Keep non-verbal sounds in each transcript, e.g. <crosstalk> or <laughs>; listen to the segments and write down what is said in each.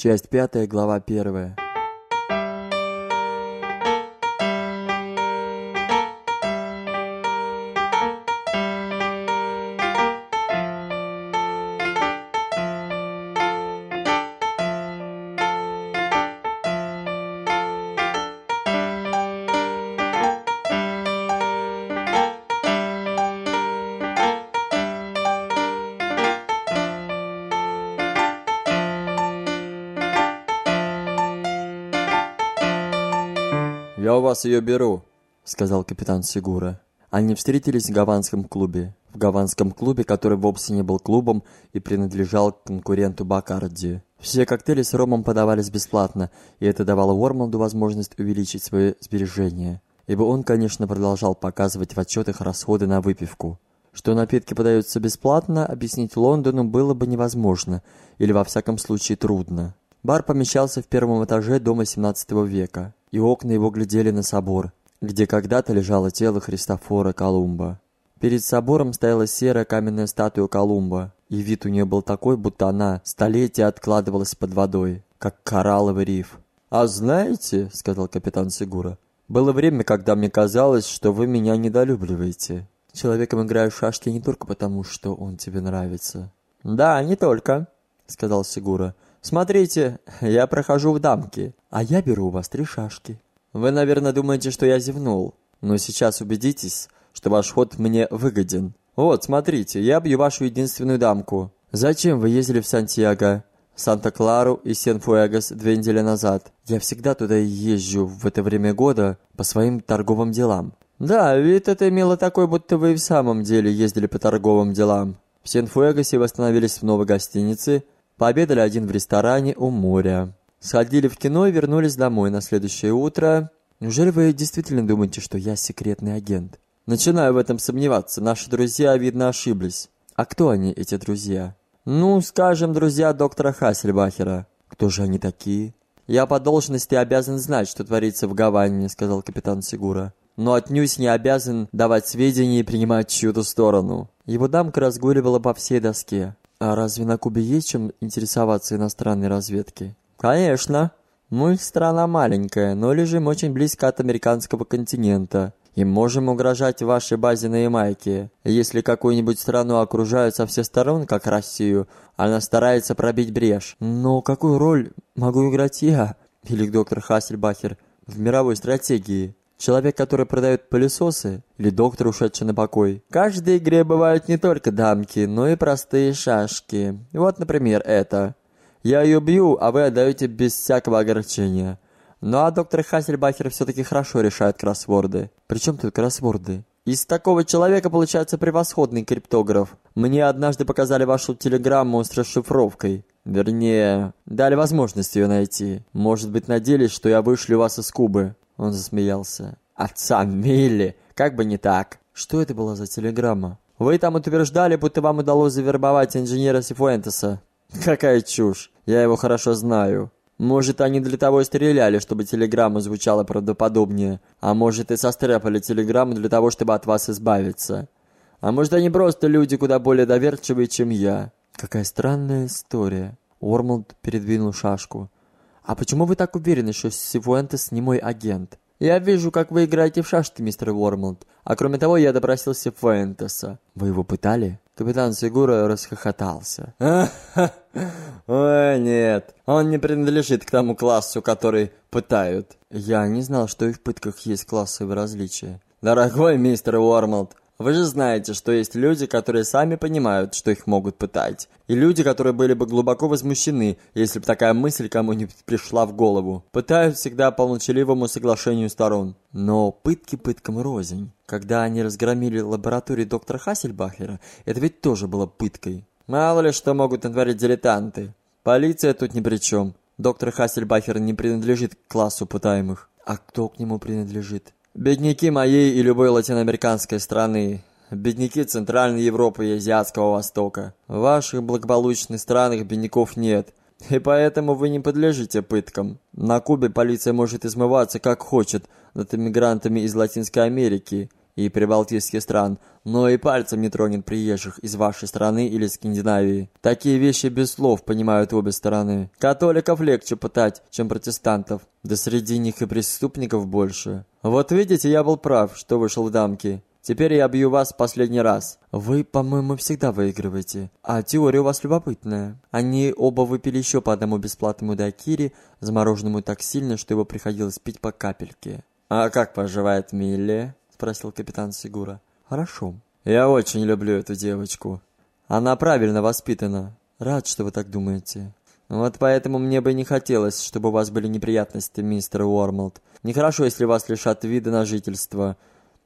Часть пятая, глава первая. «Я у вас ее беру», — сказал капитан Сигура. Они встретились в гаванском клубе. В гаванском клубе, который вовсе не был клубом и принадлежал конкуренту Бакарди. Все коктейли с ромом подавались бесплатно, и это давало Уормалду возможность увеличить свои сбережения. Ибо он, конечно, продолжал показывать в отчетах расходы на выпивку. Что напитки подаются бесплатно, объяснить Лондону было бы невозможно, или во всяком случае трудно. Бар помещался в первом этаже дома 17 века, и окна его глядели на собор, где когда-то лежало тело Христофора Колумба. Перед собором стояла серая каменная статуя Колумба, и вид у нее был такой, будто она столетия откладывалась под водой, как коралловый риф. «А знаете, — сказал капитан Сигура, — было время, когда мне казалось, что вы меня недолюбливаете». Человеком играю в шашки не только потому, что он тебе нравится. «Да, не только», — сказал Сигура. «Смотрите, я прохожу в дамки, а я беру у вас три шашки». Вы, наверное, думаете, что я зевнул, но сейчас убедитесь, что ваш ход мне выгоден. Вот, смотрите, я бью вашу единственную дамку. Зачем вы ездили в Сантьяго, Санта-Клару и Сен-Фуэгос две недели назад? Я всегда туда езжу в это время года по своим торговым делам. Да, вид это имело такой, будто вы и в самом деле ездили по торговым делам. В Сен-Фуэгосе восстановились в новой гостинице, пообедали один в ресторане у моря. Сходили в кино и вернулись домой на следующее утро. Неужели вы действительно думаете, что я секретный агент? Начинаю в этом сомневаться. Наши друзья, видно, ошиблись. А кто они, эти друзья? Ну, скажем, друзья доктора Хассельбахера. Кто же они такие? Я по должности обязан знать, что творится в Гаване, сказал капитан Сигура. Но отнюдь не обязан давать сведения и принимать чью-то сторону. Его дамка разгуливала по всей доске. А разве на Кубе есть чем интересоваться иностранной разведкой? Конечно. Мы страна маленькая, но лежим очень близко от американского континента и можем угрожать вашей базе на Ямайке. Если какую-нибудь страну окружают со всех сторон, как Россию, она старается пробить брешь. Но какую роль могу играть я, или доктор Хассельбахер, в мировой стратегии? Человек, который продает пылесосы, или доктор, ушедший на покой? В каждой игре бывают не только дамки, но и простые шашки. Вот, например, это. Я ее бью, а вы отдаете без всякого огорчения. Ну а доктор Хассельбахер все-таки хорошо решает кроссворды. Причем тут кроссворды? Из такого человека получается превосходный криптограф. Мне однажды показали вашу телеграмму с расшифровкой. Вернее, дали возможность ее найти. Может быть, надеялись, что я вышлю вас из Кубы. Он засмеялся. Отца Милли, как бы не так. Что это была за телеграмма? Вы там утверждали, будто вам удалось завербовать инженера Сифуэнтеса. Какая чушь. Я его хорошо знаю. Может, они для того и стреляли, чтобы телеграмма звучала правдоподобнее. А может, и состряпали телеграмму для того, чтобы от вас избавиться. А может, они просто люди куда более доверчивые, чем я. Какая странная история. Уормлд передвинул шашку. А почему вы так уверены, что Сифуэнтес не мой агент? Я вижу, как вы играете в шашки, мистер Уормлд. А кроме того, я допросил Сифуэнтеса. Вы его пытали? Капитан Сигура расхохотался. <laughs> Ой, нет, он не принадлежит к тому классу, который пытают. Я не знал, что и в пытках есть классовые различия. Дорогой мистер Уормлд, вы же знаете, что есть люди, которые сами понимают, что их могут пытать. И люди, которые были бы глубоко возмущены, если бы такая мысль кому-нибудь пришла в голову. Пытают всегда по молчаливому соглашению сторон. Но пытки пыткам рознь. Когда они разгромили лабораторию доктора Хассельбахера, это ведь тоже было пыткой. Мало ли что могут натворить дилетанты. Полиция тут ни при чем. Доктор Хассельбахер не принадлежит к классу пытаемых. А кто к нему принадлежит? Бедняки моей и любой латиноамериканской страны. Бедняки Центральной Европы и Азиатского Востока. В ваших благополучных странах бедняков нет. И поэтому вы не подлежите пыткам. На Кубе полиция может измываться как хочет над иммигрантами из Латинской Америки и прибалтийских стран, но и пальцем не тронет приезжих из вашей страны или Скандинавии. Такие вещи без слов понимают обе стороны. Католиков легче пытать, чем протестантов. Да среди них и преступников больше. Вот видите, я был прав, что вышел в дамки. Теперь я бью вас последний раз. Вы, по-моему, всегда выигрываете. А теория у вас любопытная. Они оба выпили еще по одному бесплатному дайкири, замороженному так сильно, что его приходилось пить по капельке. «А как поживает Милли?» – спросил капитан Сигура. «Хорошо. Я очень люблю эту девочку. Она правильно воспитана. Рад, что вы так думаете. Вот поэтому мне бы не хотелось, чтобы у вас были неприятности, мистер Уормолд. Нехорошо, если вас лишат вида на жительство».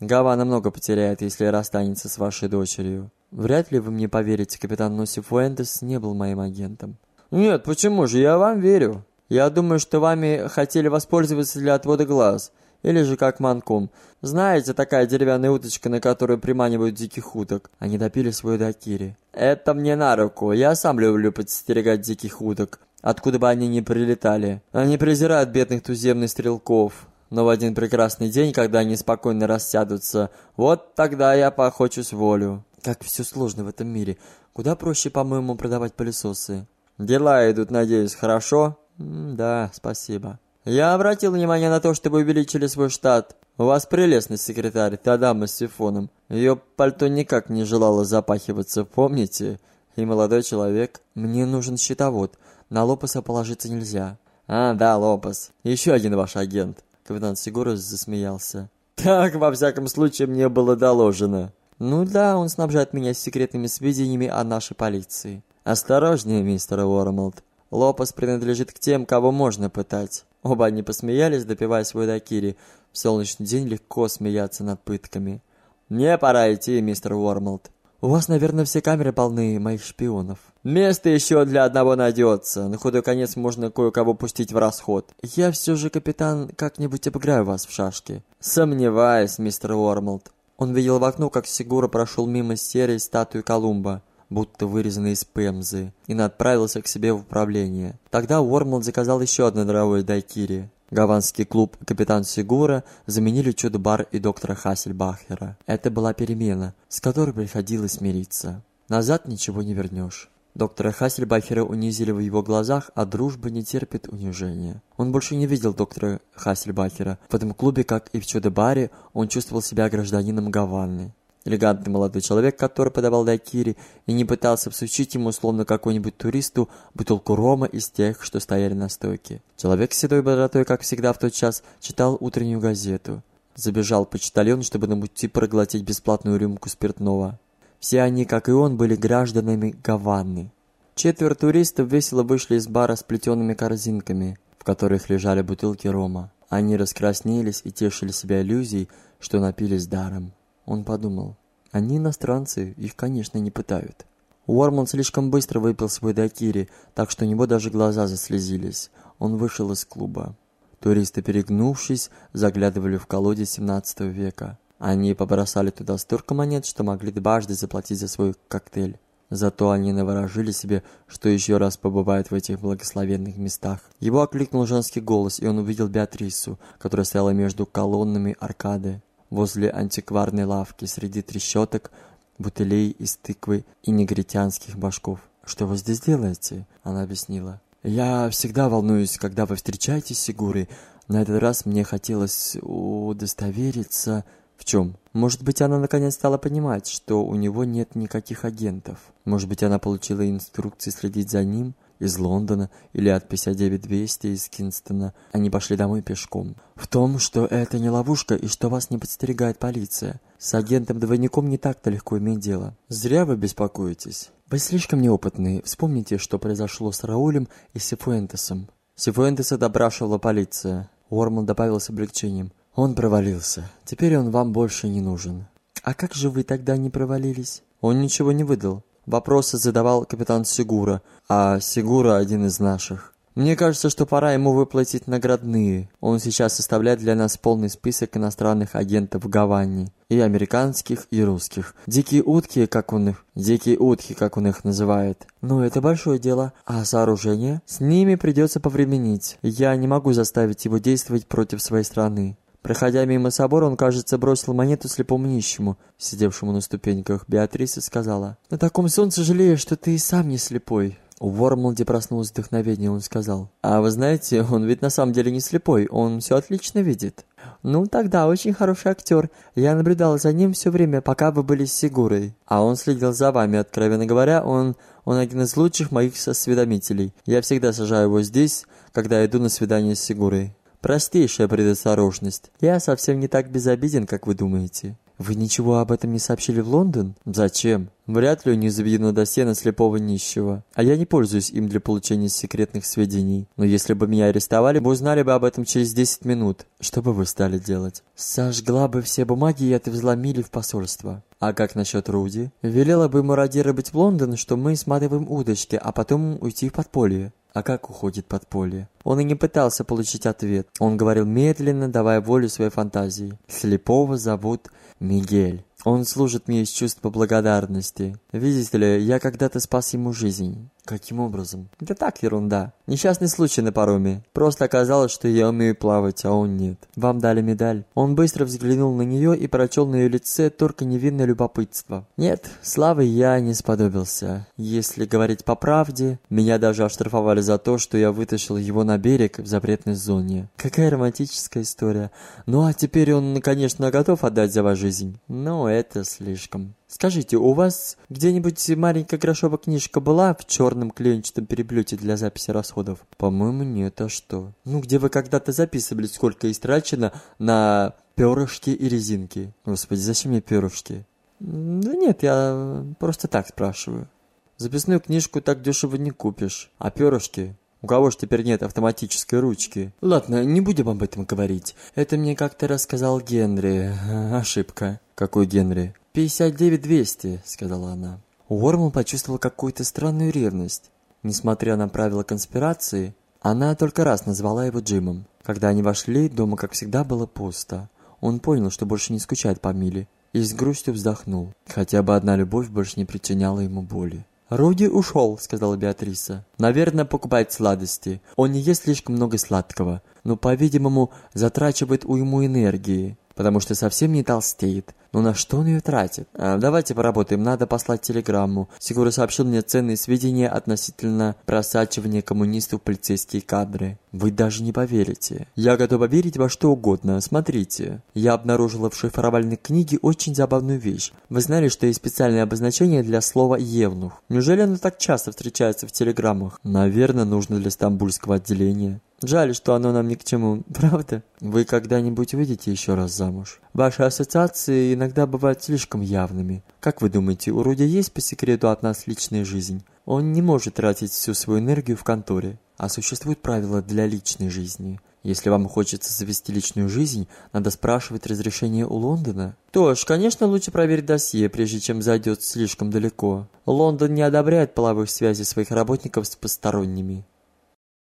Гавана много потеряет, если расстанется с вашей дочерью. Вряд ли вы мне поверите, капитан Носи Фуэнтес не был моим агентом. Нет, почему же? Я вам верю. Я думаю, что вами хотели воспользоваться для отвода глаз. Или же как манком. Знаете, такая деревянная уточка, на которую приманивают диких уток. Они допили свою дакири. Это мне на руку. Я сам люблю подстерегать диких уток. Откуда бы они ни прилетали. Они презирают бедных туземных стрелков. Но в один прекрасный день, когда они спокойно рассядутся, вот тогда я поохочусь волю. Как все сложно в этом мире. Куда проще, по-моему, продавать пылесосы. Дела идут, надеюсь, хорошо? М да, спасибо. Я обратил внимание на то, что вы увеличили свой штат. У вас прелестный секретарь, та дама с сифоном. Ее пальто никак не желало запахиваться, помните? И молодой человек. Мне нужен счетовод. На Лопеса положиться нельзя. А, да, Лопес. Еще один ваш агент. Капитан Сигурус засмеялся. «Так, во всяком случае, мне было доложено». «Ну да, он снабжает меня секретными сведениями о нашей полиции». «Осторожнее, мистер Уормолд. Лопас принадлежит к тем, кого можно пытать». Оба они посмеялись, допивая свой дакири. В солнечный день легко смеяться над пытками. «Мне пора идти, мистер Уормолд». У вас, наверное, все камеры полны моих шпионов. Место еще для одного найдется. На худой конец можно кое-кого пустить в расход. Я все же, капитан, как-нибудь обыграю вас в шашки. Сомневаюсь, мистер Уормолд. Он видел в окно, как Сигура прошел мимо серой статуи Колумба, будто вырезанной из пемзы, и отправился к себе в управление. Тогда Уормолд заказал еще одно дорогое дайкири. Гаванский клуб «Капитан Сигура» заменили чудо-бар и доктора Хассельбахера. Это была перемена, с которой приходилось мириться. Назад ничего не вернешь. Доктора Хассельбахера унизили в его глазах, а дружба не терпит унижения. Он больше не видел доктора Хассельбахера. В этом клубе, как и в чудо-баре, он чувствовал себя гражданином Гаваны. Элегантный молодой человек, который подавал дайкири и не пытался всучить ему, словно какой-нибудь туристу, бутылку рома из тех, что стояли на стойке. Человек с седой бодротой, как всегда в тот час, читал утреннюю газету. Забежал почтальон, чтобы на пути проглотить бесплатную рюмку спиртного. Все они, как и он, были гражданами Гаваны. Четверо туристов весело вышли из бара с плетеными корзинками, в которых лежали бутылки рома. Они раскраснелись и тешили себя иллюзией, что напились даром. Он подумал, они иностранцы, их, конечно, не пытают. Уорман слишком быстро выпил свой дайкири, так что у него даже глаза заслезились. Он вышел из клуба. Туристы, перегнувшись, заглядывали в колодец 17 века. Они побросали туда столько монет, что могли дважды заплатить за свой коктейль. Зато они наворожили себе, что еще раз побывают в этих благословенных местах. Его окликнул женский голос, и он увидел Беатрису, которая стояла между колоннами аркады возле антикварной лавки среди трещоток, бутылей из тыквы и негритянских башков. «Что вы здесь делаете?» – она объяснила. «Я всегда волнуюсь, когда вы встречаетесь с Сигурой. На этот раз мне хотелось удостовериться...» «В чем?» Может быть, она наконец стала понимать, что у него нет никаких агентов. Может быть, она получила инструкции следить за ним – из Лондона или от 59200 из Кинстона, они пошли домой пешком. В том, что это не ловушка и что вас не подстерегает полиция. С агентом-двойником не так-то легко иметь дело. Зря вы беспокоитесь. Вы слишком неопытные. Вспомните, что произошло с Раулем и Сифуэнтесом. Сифуэнтеса допрашивала полиция. Уорман добавил с облегчением. Он провалился. Теперь он вам больше не нужен. А как же вы тогда не провалились? Он ничего не выдал. Вопросы задавал капитан Сигура, а Сигура один из наших. Мне кажется, что пора ему выплатить наградные. Он сейчас составляет для нас полный список иностранных агентов в Гаване. И американских, и русских. Дикие утки, как он их... Дикие утки, как он их называет. Ну, это большое дело. А сооружение? С ними придется повременить. Я не могу заставить его действовать против своей страны. Проходя мимо собора, он, кажется, бросил монету слепому нищему, сидевшему на ступеньках. Беатриса сказала, «На таком солнце жалею, что ты и сам не слепой». У Вормолди проснулось вдохновение, он сказал. «А вы знаете, он ведь на самом деле не слепой, он все отлично видит». «Ну, тогда очень хороший актер. Я наблюдала за ним все время, пока вы были с Сигурой. А он следил за вами, откровенно говоря, он, он один из лучших моих осведомителей. Я всегда сажаю его здесь, когда иду на свидание с Сигурой. Простейшая предосторожность. Я совсем не так безобиден, как вы думаете». «Вы ничего об этом не сообщили в Лондон?» «Зачем? Вряд ли у них заведено досье на слепого нищего. А я не пользуюсь им для получения секретных сведений. Но если бы меня арестовали, вы узнали бы об этом через 10 минут. Что бы вы стали делать?» «Сожгла бы все бумаги и отвезла в посольство». «А как насчет Руди?» «Велела бы ему радировать в Лондон, что мы сматываем удочки, а потом уйти в подполье». А как уходит подполье? Он и не пытался получить ответ. Он говорил медленно, давая волю своей фантазии. Слепого зовут Мигель. Он служит мне из чувства благодарности. Видите ли, я когда-то спас ему жизнь. Каким образом? Да так, ерунда. Несчастный случай на пароме. Просто оказалось, что я умею плавать, а он нет. Вам дали медаль. Он быстро взглянул на нее и прочел на ее лице только невинное любопытство. Нет, славы я не сподобился. Если говорить по правде, меня даже оштрафовали за то, что я вытащил его на берег в запретной зоне. Какая романтическая история. Ну а теперь он, конечно, готов отдать за вас жизнь. Но это слишком. Скажите, у вас где-нибудь маленькая грошовая книжка была в черном клеенчатом переплете для записи расходов? По-моему, нет, а что? Ну, где вы когда-то записывали, сколько истрачено на перышки и резинки? Господи, зачем мне перышки? Да нет, я просто так спрашиваю. Записную книжку так дешево не купишь. А перышки? У кого ж теперь нет автоматической ручки? Ладно, не будем об этом говорить. Это мне как-то рассказал Генри. Ошибка. Какой Генри? «59-200», — сказала она. Уормл почувствовал какую-то странную ревность. Несмотря на правила конспирации, она только раз назвала его Джимом. Когда они вошли, дома, как всегда, было пусто. Он понял, что больше не скучает по Миле, и с грустью вздохнул. Хотя бы одна любовь больше не причиняла ему боли. «Руди ушел», — сказала Беатриса. «Наверное, покупает сладости. Он не ест слишком много сладкого, но, по-видимому, затрачивает уйму энергии потому что совсем не толстеет. Но на что он ее тратит? А, давайте поработаем, надо послать телеграмму. Сигура сообщил мне ценные сведения относительно просачивания коммунистов в полицейские кадры. Вы даже не поверите. Я готова верить во что угодно. Смотрите. Я обнаружила в шифровальной книге очень забавную вещь. Вы знали, что есть специальное обозначение для слова «евнух»? Неужели оно так часто встречается в телеграммах? Наверное, нужно для стамбульского отделения. Жаль, что оно нам ни к чему, <laughs> правда? Вы когда-нибудь выйдете еще раз замуж? Ваши ассоциации иногда бывают слишком явными. Как вы думаете, у Руди есть по секрету от нас личная жизнь? Он не может тратить всю свою энергию в конторе. А существуют правила для личной жизни. Если вам хочется завести личную жизнь, надо спрашивать разрешение у Лондона. То ж, конечно, лучше проверить досье, прежде чем зайдет слишком далеко. Лондон не одобряет половых связей своих работников с посторонними.